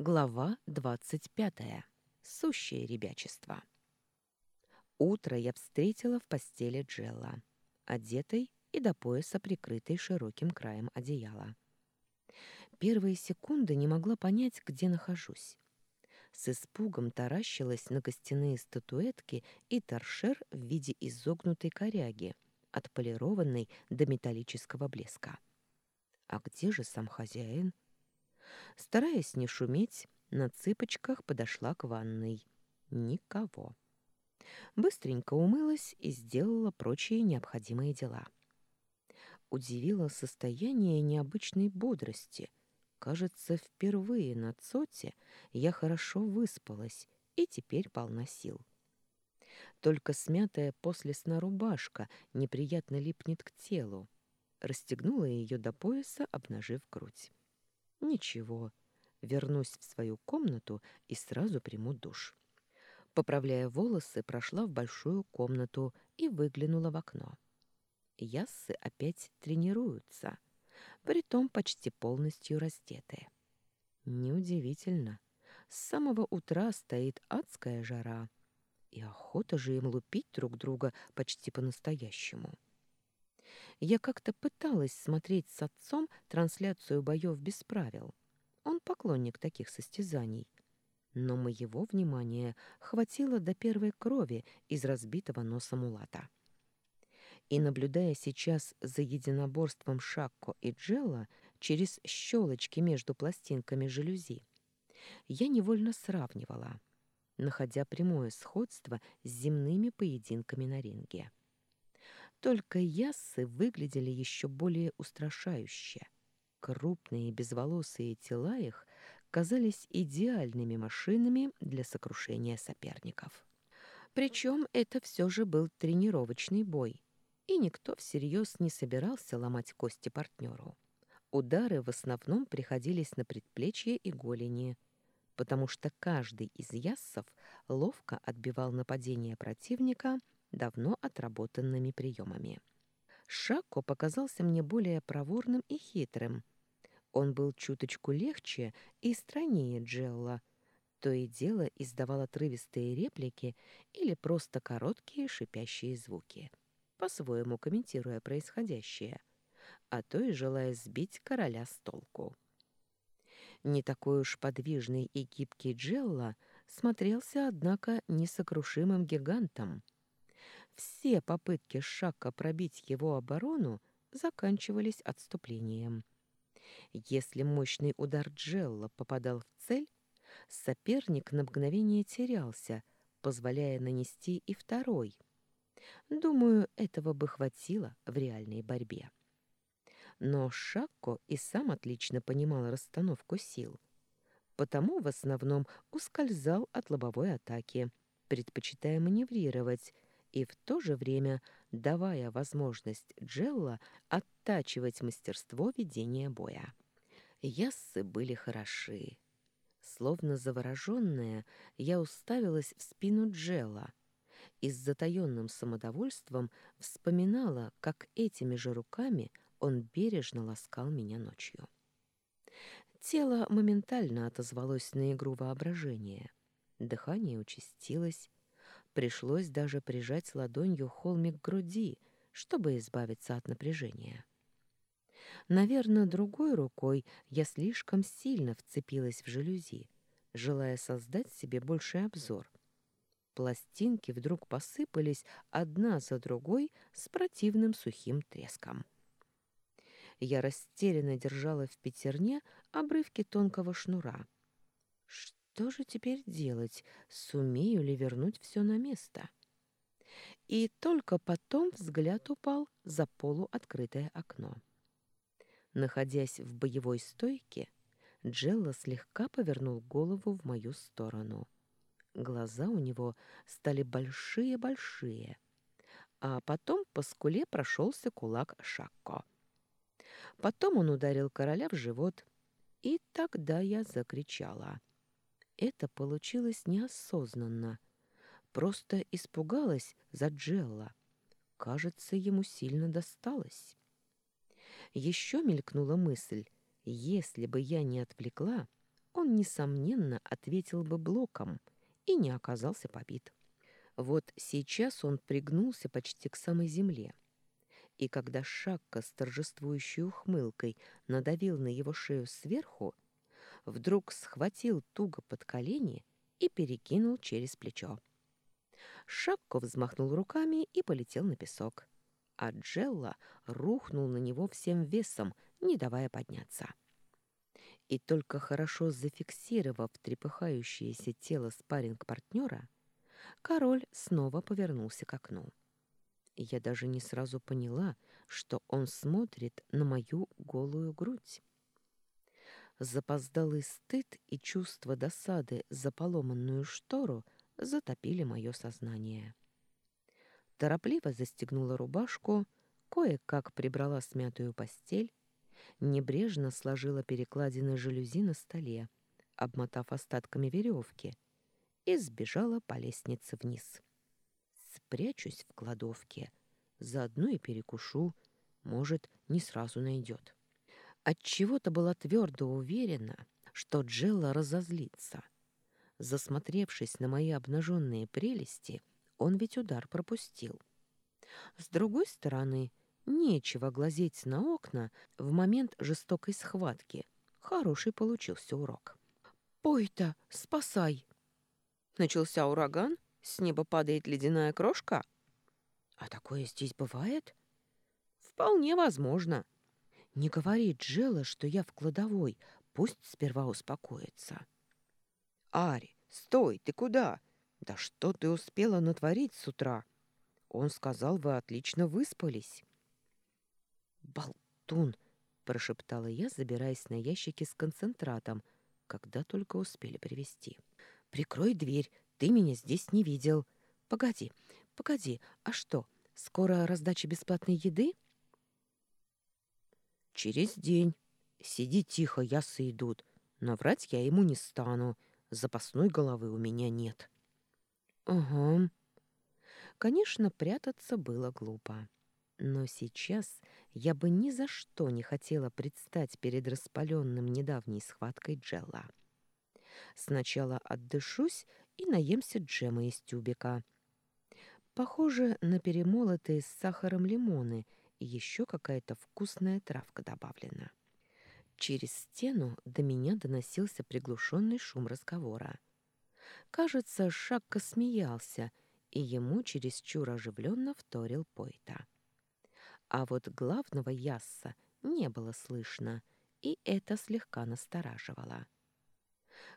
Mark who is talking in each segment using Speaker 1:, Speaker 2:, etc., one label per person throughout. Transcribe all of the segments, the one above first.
Speaker 1: Глава двадцать пятая. Сущее ребячество. Утро я встретила в постели Джелла, одетой и до пояса прикрытой широким краем одеяла. Первые секунды не могла понять, где нахожусь. С испугом таращилась на костяные статуэтки и торшер в виде изогнутой коряги, отполированной до металлического блеска. А где же сам хозяин? — Стараясь не шуметь, на цыпочках подошла к ванной. Никого. Быстренько умылась и сделала прочие необходимые дела. Удивило состояние необычной бодрости. Кажется, впервые на Цоте я хорошо выспалась и теперь полна сил. Только смятая после сна рубашка неприятно липнет к телу. Расстегнула ее до пояса, обнажив грудь. Ничего, вернусь в свою комнату и сразу приму душ. Поправляя волосы, прошла в большую комнату и выглянула в окно. Яссы опять тренируются, притом почти полностью раздетые. Неудивительно. С самого утра стоит адская жара, и охота же им лупить друг друга почти по-настоящему. Я как-то пыталась смотреть с отцом трансляцию боев без правил. Он поклонник таких состязаний. Но моего внимания хватило до первой крови из разбитого носа мулата. И, наблюдая сейчас за единоборством Шакко и Джелла через щелочки между пластинками жалюзи, я невольно сравнивала, находя прямое сходство с земными поединками на ринге. Только яссы выглядели еще более устрашающе. Крупные безволосые тела их казались идеальными машинами для сокрушения соперников. Причем это все же был тренировочный бой, и никто всерьез не собирался ломать кости партнеру. Удары в основном приходились на предплечье и голени, потому что каждый из яссов ловко отбивал нападение противника – давно отработанными приемами. Шако показался мне более проворным и хитрым. Он был чуточку легче и страннее Джелла. То и дело издавал отрывистые реплики или просто короткие шипящие звуки, по-своему комментируя происходящее, а то и желая сбить короля с толку. Не такой уж подвижный и гибкий Джелла смотрелся, однако, несокрушимым гигантом — все попытки Шака пробить его оборону заканчивались отступлением. Если мощный удар Джелла попадал в цель, соперник на мгновение терялся, позволяя нанести и второй. Думаю, этого бы хватило в реальной борьбе. Но Шакко и сам отлично понимал расстановку сил, потому в основном ускользал от лобовой атаки, предпочитая маневрировать, и в то же время давая возможность Джелла оттачивать мастерство ведения боя. Яссы были хороши. Словно завороженная, я уставилась в спину Джелла и с затаённым самодовольством вспоминала, как этими же руками он бережно ласкал меня ночью. Тело моментально отозвалось на игру воображения. Дыхание участилось, Пришлось даже прижать ладонью холмик груди, чтобы избавиться от напряжения. Наверное, другой рукой я слишком сильно вцепилась в жалюзи, желая создать себе больший обзор. Пластинки вдруг посыпались одна за другой с противным сухим треском. Я растерянно держала в пятерне обрывки тонкого шнура. Что же теперь делать? Сумею ли вернуть все на место? И только потом взгляд упал за полуоткрытое окно. Находясь в боевой стойке, Джелла слегка повернул голову в мою сторону. Глаза у него стали большие-большие, а потом по скуле прошелся кулак Шакко. Потом он ударил короля в живот, и тогда я закричала — это получилось неосознанно. Просто испугалась за Джелла. Кажется, ему сильно досталось. Еще мелькнула мысль, если бы я не отвлекла, он, несомненно, ответил бы блоком и не оказался побит. Вот сейчас он пригнулся почти к самой земле. И когда Шакка с торжествующей ухмылкой надавил на его шею сверху, вдруг схватил туго под колени и перекинул через плечо. Шакко взмахнул руками и полетел на песок, а Джелла рухнул на него всем весом, не давая подняться. И только хорошо зафиксировав трепыхающееся тело спарринг-партнера, король снова повернулся к окну. Я даже не сразу поняла, что он смотрит на мою голую грудь. Запоздалый стыд и чувство досады за поломанную штору затопили мое сознание. Торопливо застегнула рубашку, кое-как прибрала смятую постель, небрежно сложила перекладины жалюзи на столе, обмотав остатками веревки, и сбежала по лестнице вниз. Спрячусь в кладовке, заодно и перекушу, может, не сразу найдет. Отчего-то была твердо уверена, что Джелла разозлится. Засмотревшись на мои обнаженные прелести, он ведь удар пропустил. С другой стороны, Нечего глазеть на окна в момент жестокой схватки. Хороший получился урок. «Пой-то, спасай!» Начался ураган, с неба падает ледяная крошка. А такое здесь бывает? Вполне возможно. Не говори Джелла, что я в кладовой, пусть сперва успокоится. Ари, стой, ты куда? Да что ты успела натворить с утра? Он сказал, вы отлично выспались. «Болтун!» — прошептала я, забираясь на ящики с концентратом, когда только успели привезти. «Прикрой дверь, ты меня здесь не видел. Погоди, погоди, а что, скоро раздача бесплатной еды?» «Через день. Сиди тихо, ясы идут. Но врать я ему не стану. Запасной головы у меня нет». «Угу». Конечно, прятаться было глупо. Но сейчас я бы ни за что не хотела предстать перед распаленным недавней схваткой Джелла. Сначала отдышусь и наемся джема из тюбика. Похоже на перемолотые с сахаром лимоны еще какая-то вкусная травка добавлена. Через стену до меня доносился приглушенный шум разговора. Кажется, Шакка смеялся, и ему чересчур оживленно вторил Пойта. А вот главного ясса не было слышно, и это слегка настораживало.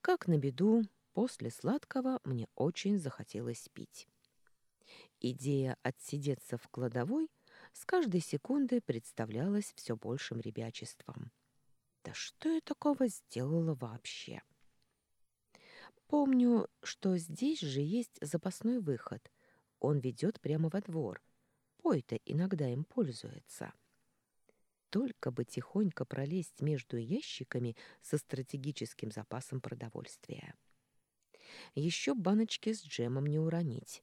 Speaker 1: Как на беду, после сладкого мне очень захотелось пить. Идея отсидеться в кладовой с каждой секундой представлялась все большим ребячеством. Да что я такого сделала вообще? Помню, что здесь же есть запасной выход. Он ведет прямо во двор, Пой-то иногда им пользуется. Только бы тихонько пролезть между ящиками со стратегическим запасом продовольствия. Еще баночки с джемом не уронить.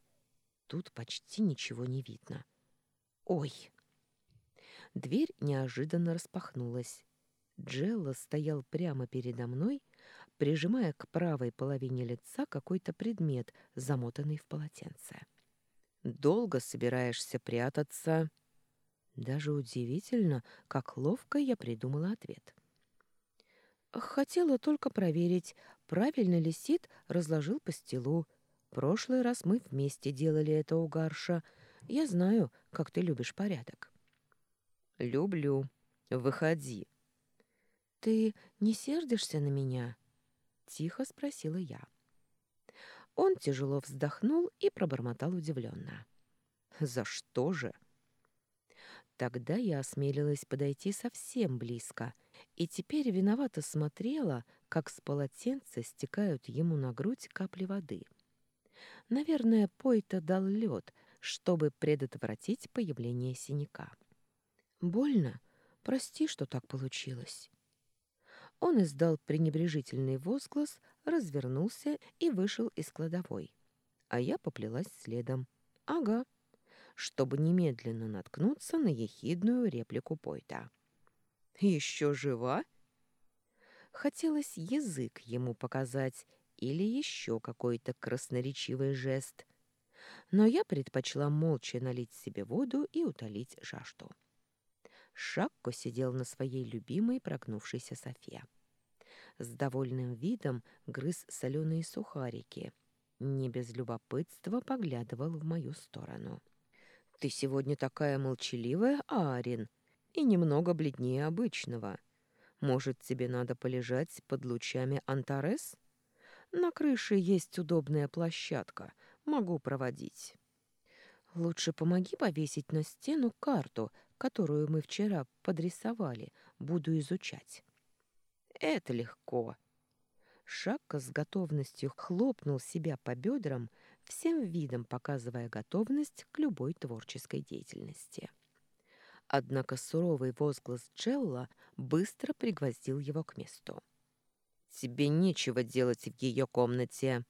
Speaker 1: Тут почти ничего не видно. Ой! Дверь неожиданно распахнулась. Джелла стоял прямо передо мной, прижимая к правой половине лица какой-то предмет, замотанный в полотенце. Долго собираешься прятаться?» Даже удивительно, как ловко я придумала ответ. Хотела только проверить, правильно ли Сид разложил пастилу. Прошлый раз мы вместе делали это у Гарша. Я знаю, как ты любишь порядок. Люблю. Выходи. Ты не сердишься на меня? Тихо спросила я. Он тяжело вздохнул и пробормотал удивленно. «За что же?» Тогда я осмелилась подойти совсем близко, и теперь виновато смотрела, как с полотенца стекают ему на грудь капли воды. Наверное, Пойта дал лед, чтобы предотвратить появление синяка. «Больно? Прости, что так получилось». Он издал пренебрежительный возглас, развернулся и вышел из кладовой. А я поплелась следом. Ага, чтобы немедленно наткнуться на ехидную реплику Пойта. «Еще жива?» Хотелось язык ему показать или еще какой-то красноречивый жест. Но я предпочла молча налить себе воду и утолить жажду. Шакко сидел на своей любимой прогнувшейся софе. С довольным видом грыз соленые сухарики. Не без любопытства поглядывал в мою сторону. «Ты сегодня такая молчаливая, Арин, и немного бледнее обычного. Может, тебе надо полежать под лучами Антарес? На крыше есть удобная площадка, могу проводить». «Лучше помоги повесить на стену карту, которую мы вчера подрисовали, буду изучать». «Это легко». Шакка с готовностью хлопнул себя по бедрам, всем видом показывая готовность к любой творческой деятельности. Однако суровый возглас Джелла быстро пригвоздил его к месту. «Тебе нечего делать в ее комнате!»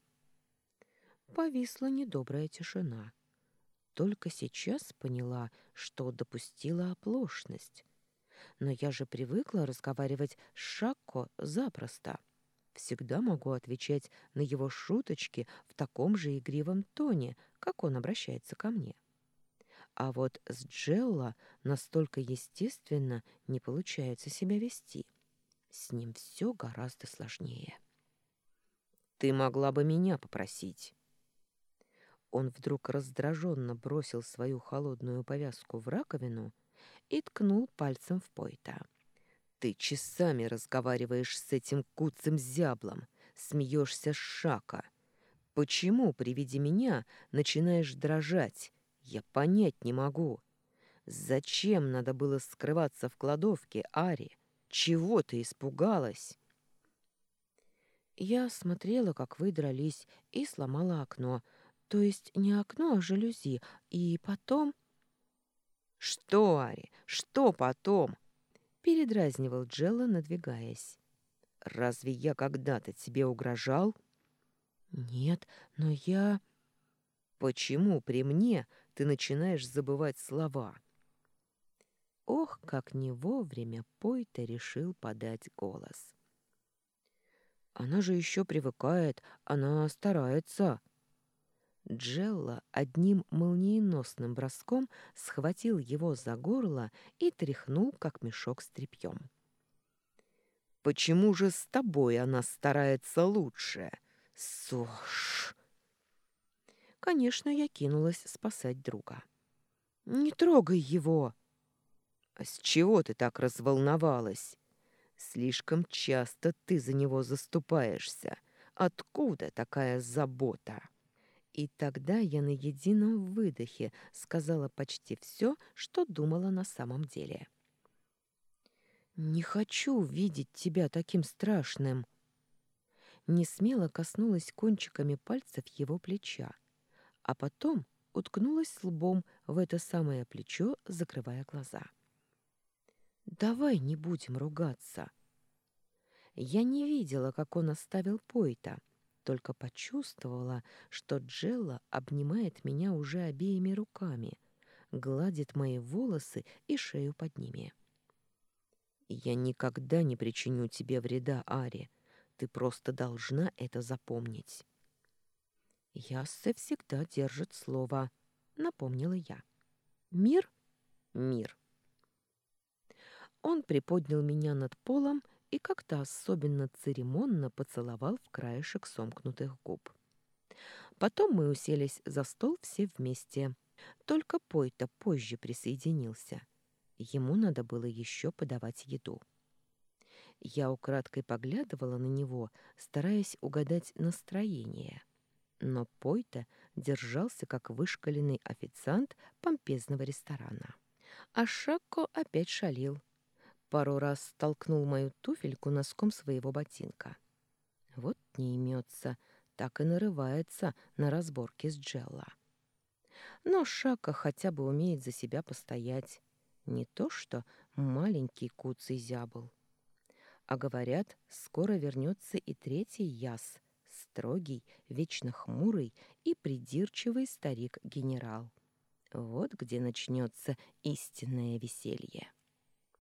Speaker 1: Повисла недобрая тишина. Только сейчас поняла, что допустила оплошность. Но я же привыкла разговаривать с Шакко запросто. Всегда могу отвечать на его шуточки в таком же игривом тоне, как он обращается ко мне. А вот с Джелла настолько естественно не получается себя вести. С ним все гораздо сложнее. «Ты могла бы меня попросить». Он вдруг раздраженно бросил свою холодную повязку в раковину и ткнул пальцем в Пойта. «Ты часами разговариваешь с этим куцым зяблом, смеешься с шака. Почему при виде меня начинаешь дрожать? Я понять не могу. Зачем надо было скрываться в кладовке, Ари? Чего ты испугалась?» Я смотрела, как вы дрались, и сломала окно, то есть не окно, а жалюзи. И потом... «Что, Ари, что потом?» Передразнивал Джелла, надвигаясь. «Разве я когда-то тебе угрожал?» «Нет, но я...» «Почему при мне ты начинаешь забывать слова?» Ох, как не вовремя Пойта решил подать голос. «Она же еще привыкает, она старается», Джелла одним молниеносным броском схватил его за горло и тряхнул, как мешок с тряпьем. «Почему же с тобой она старается лучше? Сош!» Конечно, я кинулась спасать друга. «Не трогай его!» «А с чего ты так разволновалась? Слишком часто ты за него заступаешься. Откуда такая забота?» И тогда я на едином выдохе сказала почти все, что думала на самом деле. «Не хочу видеть тебя таким страшным!» Не смело коснулась кончиками пальцев его плеча, а потом уткнулась лбом в это самое плечо, закрывая глаза. «Давай не будем ругаться!» Я не видела, как он оставил Пойта, только почувствовала, что Джелла обнимает меня уже обеими руками, гладит мои волосы и шею под ними. «Я никогда не причиню тебе вреда, Ари. Ты просто должна это запомнить». «Яссе всегда держит слово», — напомнила я. «Мир? Мир». Он приподнял меня над полом и как-то особенно церемонно поцеловал в краешек сомкнутых губ. Потом мы уселись за стол все вместе. Только Пойта позже присоединился. Ему надо было еще подавать еду. Я украдкой поглядывала на него, стараясь угадать настроение. Но Пойта держался как вышкаленный официант помпезного ресторана. А Шакко опять шалил, Пару раз толкнул мою туфельку носком своего ботинка. Вот не имется, так и нарывается на разборки с Джелла. Но Шака хотя бы умеет за себя постоять. Не то что маленький куцый зябл. А говорят, скоро вернется и третий яс, строгий, вечно хмурый и придирчивый старик-генерал. Вот где начнется истинное веселье.